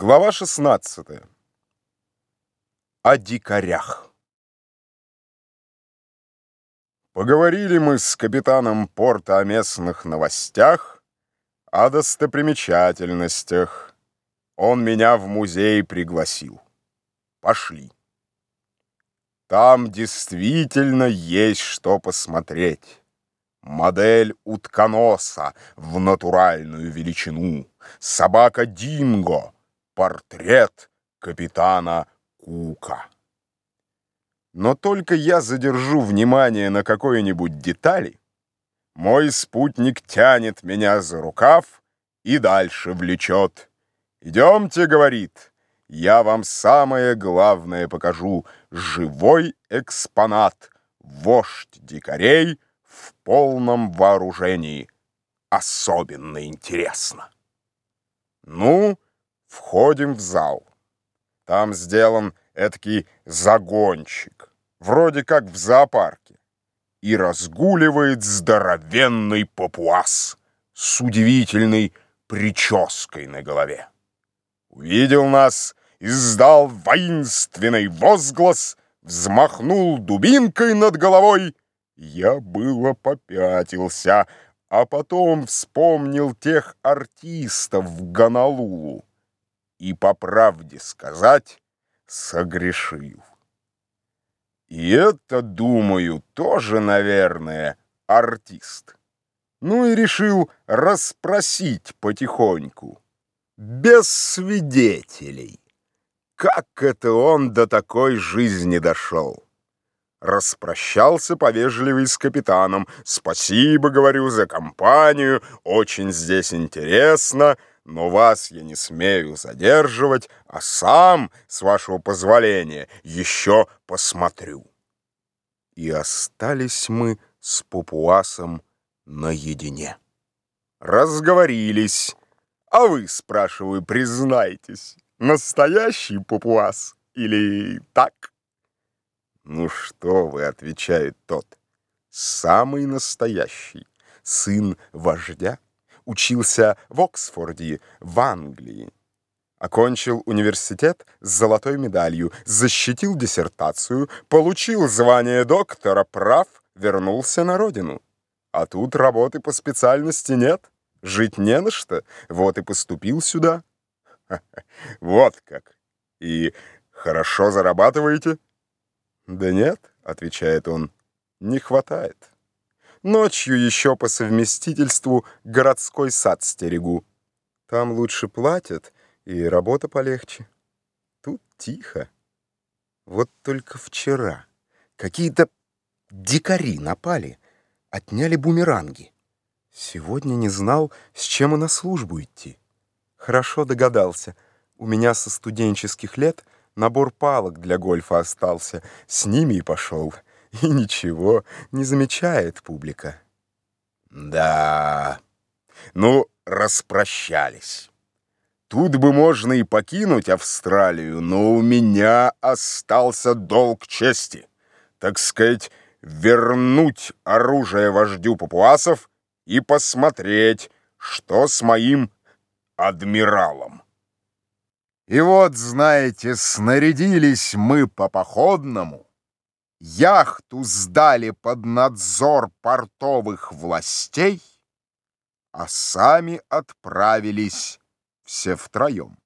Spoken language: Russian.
Глава 16. О дикарях. Поговорили мы с капитаном порта о местных новостях, о достопримечательностях. Он меня в музей пригласил. Пошли. Там действительно есть что посмотреть. Модель утконоса в натуральную величину. Собака Динго — портрет капитана Кука. Но только я задержу внимание на какой-нибудь детали, мой спутник тянет меня за рукав и дальше влечет. «Идемте», — говорит, — «я вам самое главное покажу. Живой экспонат, вождь дикарей в полном вооружении. Особенно интересно». Ну, Входим в зал. Там сделан эдакий загончик, вроде как в зоопарке, и разгуливает здоровенный папуас с удивительной прической на голове. Увидел нас, издал воинственный возглас, взмахнул дубинкой над головой. Я было попятился, а потом вспомнил тех артистов в Гонолулу и, по правде сказать, согрешил. И это, думаю, тоже, наверное, артист. Ну и решил расспросить потихоньку, без свидетелей. Как это он до такой жизни дошел? Распрощался повежливый с капитаном. «Спасибо, — говорю, — за компанию, очень здесь интересно» но вас я не смею задерживать, а сам, с вашего позволения, еще посмотрю. И остались мы с Папуасом наедине. Разговорились. А вы, спрашиваю, признайтесь, настоящий Папуас или так? Ну что вы, отвечает тот, самый настоящий, сын вождя учился в Оксфорде, в Англии. Окончил университет с золотой медалью, защитил диссертацию, получил звание доктора прав, вернулся на родину. А тут работы по специальности нет, жить не на что, вот и поступил сюда. Вот как. И хорошо зарабатываете? Да нет, отвечает он, не хватает. Ночью еще по совместительству городской сад стерегу. Там лучше платят, и работа полегче. Тут тихо. Вот только вчера какие-то дикари напали, отняли бумеранги. Сегодня не знал, с чем и на службу идти. Хорошо догадался. У меня со студенческих лет набор палок для гольфа остался. С ними и пошел. И ничего, не замечает публика. Да, ну, распрощались. Тут бы можно и покинуть Австралию, но у меня остался долг чести. Так сказать, вернуть оружие вождю папуасов и посмотреть, что с моим адмиралом. И вот, знаете, снарядились мы по походному, яхту сдали под надзор портовых властей, а сами отправились все втроем.